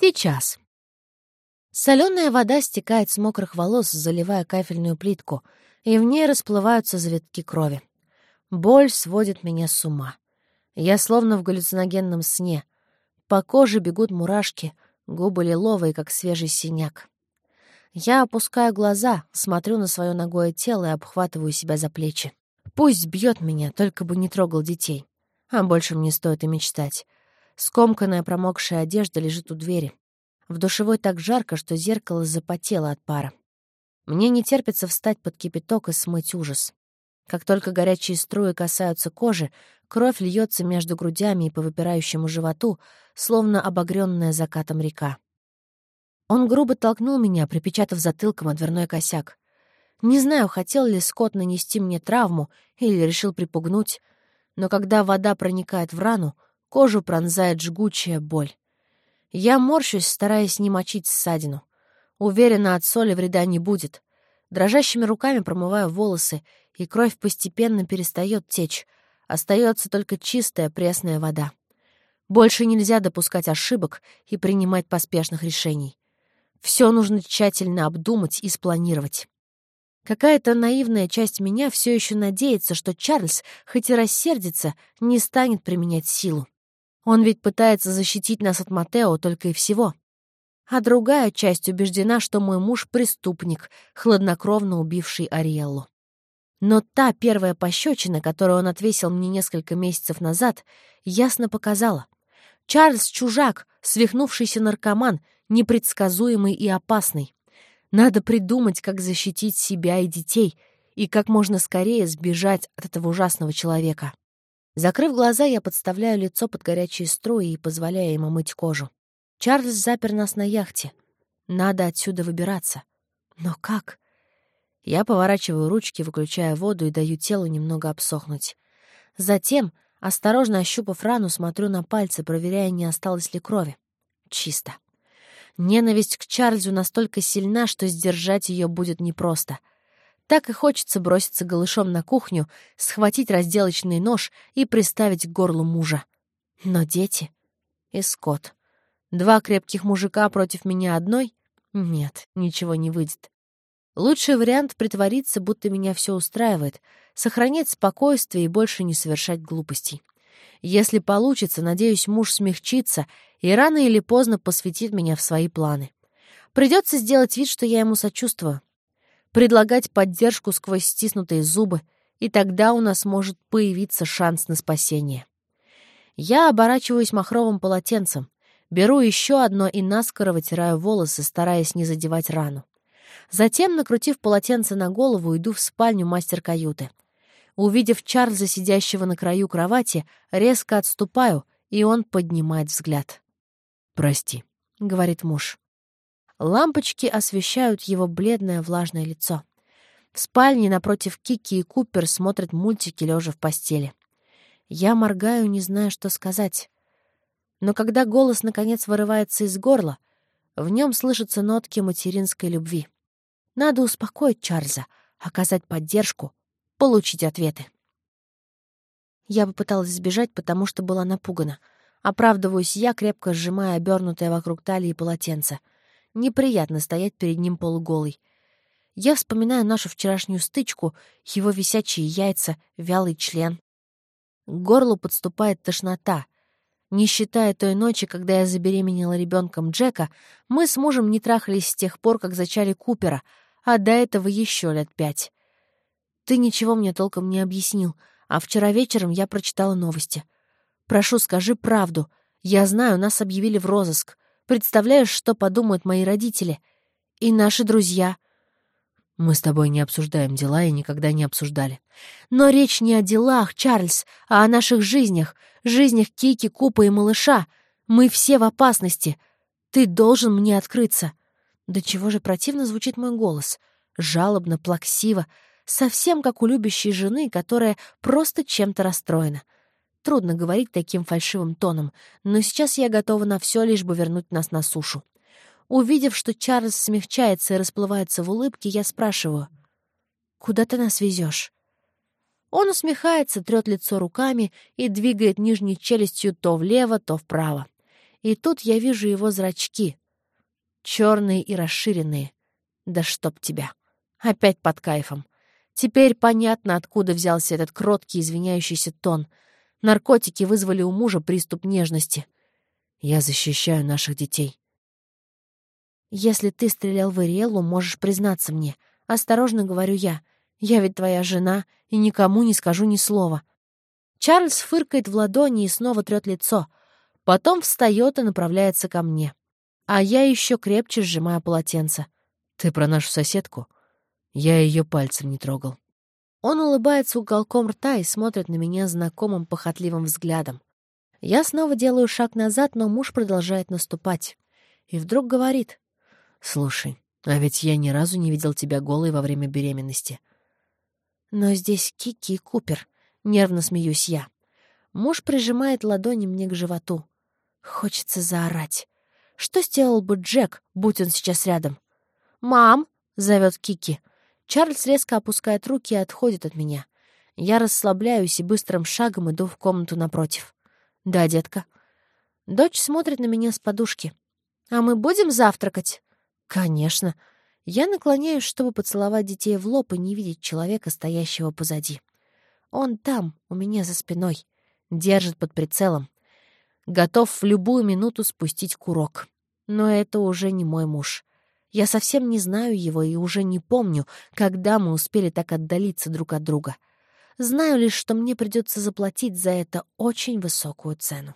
Сейчас. Соленая вода стекает с мокрых волос, заливая кафельную плитку, и в ней расплываются завитки крови. Боль сводит меня с ума. Я словно в галлюциногенном сне. По коже бегут мурашки, губы лиловые, как свежий синяк. Я опускаю глаза, смотрю на свое ногое тело и обхватываю себя за плечи. Пусть бьет меня, только бы не трогал детей. А больше мне стоит и мечтать. Скомканная промокшая одежда лежит у двери. В душевой так жарко, что зеркало запотело от пара. Мне не терпится встать под кипяток и смыть ужас. Как только горячие струи касаются кожи, кровь льется между грудями и по выпирающему животу, словно обогренная закатом река. Он грубо толкнул меня, припечатав затылком о дверной косяк. Не знаю, хотел ли Скотт нанести мне травму или решил припугнуть, но когда вода проникает в рану, Кожу пронзает жгучая боль. Я морщусь, стараясь не мочить ссадину. Уверена, от соли вреда не будет. Дрожащими руками промываю волосы, и кровь постепенно перестает течь. Остается только чистая пресная вода. Больше нельзя допускать ошибок и принимать поспешных решений. Все нужно тщательно обдумать и спланировать. Какая-то наивная часть меня все еще надеется, что Чарльз, хоть и рассердится, не станет применять силу. Он ведь пытается защитить нас от Матео только и всего. А другая часть убеждена, что мой муж — преступник, хладнокровно убивший Ариэллу. Но та первая пощечина, которую он отвесил мне несколько месяцев назад, ясно показала. Чарльз — чужак, свихнувшийся наркоман, непредсказуемый и опасный. Надо придумать, как защитить себя и детей, и как можно скорее сбежать от этого ужасного человека. Закрыв глаза, я подставляю лицо под горячие струи и позволяю ему мыть кожу. Чарльз запер нас на яхте. Надо отсюда выбираться. Но как? Я поворачиваю ручки, выключая воду и даю телу немного обсохнуть. Затем, осторожно ощупав рану, смотрю на пальцы, проверяя, не осталось ли крови. Чисто. Ненависть к Чарльзу настолько сильна, что сдержать ее будет непросто — так и хочется броситься голышом на кухню, схватить разделочный нож и приставить к горлу мужа. Но дети и Скотт. Два крепких мужика против меня одной? Нет, ничего не выйдет. Лучший вариант — притвориться, будто меня все устраивает, сохранять спокойствие и больше не совершать глупостей. Если получится, надеюсь, муж смягчится и рано или поздно посвятит меня в свои планы. Придется сделать вид, что я ему сочувствую предлагать поддержку сквозь стиснутые зубы, и тогда у нас может появиться шанс на спасение. Я оборачиваюсь махровым полотенцем, беру еще одно и наскоро вытираю волосы, стараясь не задевать рану. Затем, накрутив полотенце на голову, иду в спальню мастер-каюты. Увидев Чарльза, сидящего на краю кровати, резко отступаю, и он поднимает взгляд. «Прости», — говорит муж. Лампочки освещают его бледное влажное лицо. В спальне напротив Кики и Купер смотрят мультики, лежа в постели. Я моргаю, не зная, что сказать. Но когда голос, наконец, вырывается из горла, в нем слышатся нотки материнской любви. Надо успокоить Чарльза, оказать поддержку, получить ответы. Я попыталась сбежать, потому что была напугана. Оправдываюсь я, крепко сжимая обернутое вокруг талии полотенце — Неприятно стоять перед ним полуголой. Я вспоминаю нашу вчерашнюю стычку, его висячие яйца, вялый член. К горлу подступает тошнота. Не считая той ночи, когда я забеременела ребенком Джека, мы с мужем не трахались с тех пор, как зачали Купера, а до этого еще лет пять. Ты ничего мне толком не объяснил, а вчера вечером я прочитала новости. Прошу, скажи правду. Я знаю, нас объявили в розыск. Представляешь, что подумают мои родители и наши друзья. Мы с тобой не обсуждаем дела и никогда не обсуждали. Но речь не о делах, Чарльз, а о наших жизнях, жизнях Кики, Купа и малыша. Мы все в опасности. Ты должен мне открыться. Да чего же противно звучит мой голос. Жалобно, плаксиво, совсем как у любящей жены, которая просто чем-то расстроена. Трудно говорить таким фальшивым тоном, но сейчас я готова на все, лишь бы вернуть нас на сушу. Увидев, что Чарльз смягчается и расплывается в улыбке, я спрашиваю, «Куда ты нас везешь?» Он усмехается, трет лицо руками и двигает нижней челюстью то влево, то вправо. И тут я вижу его зрачки. Черные и расширенные. Да чтоб тебя. Опять под кайфом. Теперь понятно, откуда взялся этот кроткий, извиняющийся тон. Наркотики вызвали у мужа приступ нежности. Я защищаю наших детей. Если ты стрелял в Ириэлу, можешь признаться мне. Осторожно говорю я. Я ведь твоя жена, и никому не скажу ни слова. Чарльз фыркает в ладони и снова трет лицо. Потом встает и направляется ко мне. А я еще крепче сжимаю полотенце. Ты про нашу соседку? Я ее пальцем не трогал. Он улыбается уголком рта и смотрит на меня знакомым похотливым взглядом. Я снова делаю шаг назад, но муж продолжает наступать. И вдруг говорит. «Слушай, а ведь я ни разу не видел тебя голой во время беременности». Но здесь Кики и Купер. Нервно смеюсь я. Муж прижимает ладони мне к животу. Хочется заорать. Что сделал бы Джек, будь он сейчас рядом? «Мам!» — зовет Кики. Чарльз резко опускает руки и отходит от меня. Я расслабляюсь и быстрым шагом иду в комнату напротив. «Да, детка». Дочь смотрит на меня с подушки. «А мы будем завтракать?» «Конечно». Я наклоняюсь, чтобы поцеловать детей в лоб и не видеть человека, стоящего позади. Он там, у меня за спиной, держит под прицелом. Готов в любую минуту спустить курок. Но это уже не мой муж. Я совсем не знаю его и уже не помню, когда мы успели так отдалиться друг от друга. Знаю лишь, что мне придется заплатить за это очень высокую цену.